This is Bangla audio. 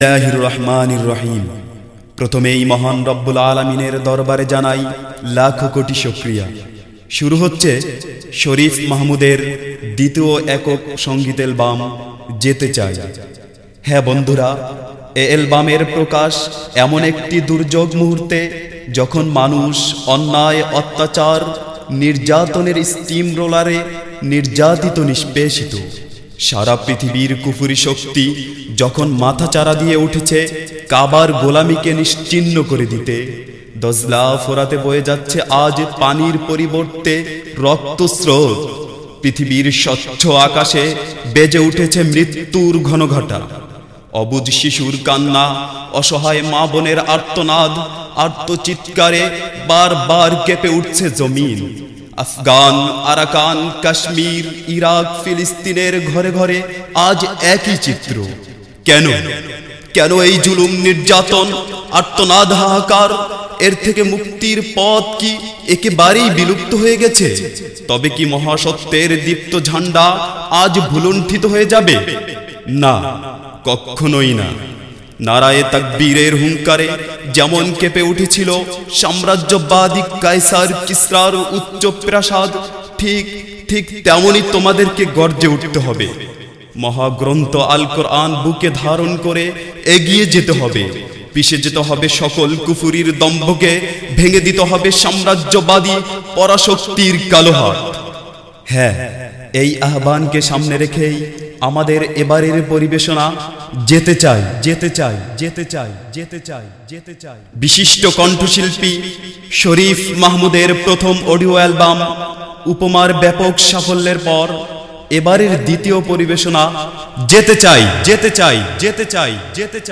বিসমিল্লাহির রহমানির রহিম। প্রথমেই মহান রব্বুল আলমিনের দরবারে জানাই লাখো কোটি শুক্রিয়া। শুরু হচ্ছে শরীফ মাহমুদের দ্বিতীয় একক সংগীত অ্যালবাম, যেতে চাই। হ্যাঁ বন্ধুরা, এ অ্যালবামের প্রকাশ এমন একটি দুর্যোগ মুহূর্তে যখন মানুষ অন্যায়, অত্যাচার, নির্যাতনের স্টিম রোলারে নির্যাতিত, নিষ্পেষিত। সারা পৃথিবীর কুফুরি শক্তি যখন মাথা চারা দিয়ে উঠেছে, কাবার গোলামিকে নিশ্চিন্ন করে দিতে। দজলা ফোরাতে বয়ে যাচ্ছে আজ পানির পরিবর্তে রক্তস্রোত। পৃথিবীর স্বচ্ছ আকাশে বেজে উঠেছে মৃত্যুর ঘনঘটা। অবুজ শিশুর কান্না, অসহায় মা বোনের আর্তনাদ, আর্তচিৎকারে বারবার কেঁপে উঠছে জমিন। আফগান, আরাকান, কাশ্মীর, ইরাক, ফিলিস্তিনের ঘরে ঘরে আজ একই চিত্র। কেন? কেন এই জুলুম নির্যাতন, আর্তনাদ হাহাকার? এর থেকে মুক্তির পথ কি একেবারেই বিলুপ্ত হয়ে গেছে? তবে কি মহাসত্যের দীপ্ত ঝান্ডা আজ ভুলুণ্ঠিত হয়ে যাবে? না, কখনোই না। নারায়ে তাকবীরের হুঙ্কারে যেমন কেঁপে উঠেছিল সাম্রাজ্যবাদী কায়সার কিসরার উচ্চ প্রাসাদ, ঠিক ঠিক তেমনই তোমাদেরকে গর্জে উঠতে হবে। মহাগ্রন্থ আল কোরআন বুকে ধারণ করে এগিয়ে যেতে হবে। পিষে যেতে হবে সকল কুফুরির দম্ভকে, ভেঙে দিতে হবে সাম্রাজ্যবাদী পরাশক্তির কালো হাত। হ্যাঁ এই আহ্বানকে সামনে রেখেই আমাদের এবারের পরিবেশনা যেতে চাই যেতে চাই যেতে চাই যেতে চাই যেতে চাই। বিশিষ্ট কণ্ঠশিল্পী শরীফ মাহমুদের প্রথম অডিও অ্যালবাম উপমার ব্যাপক সাফল্যের পর এবারের দ্বিতীয় পরিবেশনা যেতে চাই যেতে চাই যেতে চাই যেতে চাই।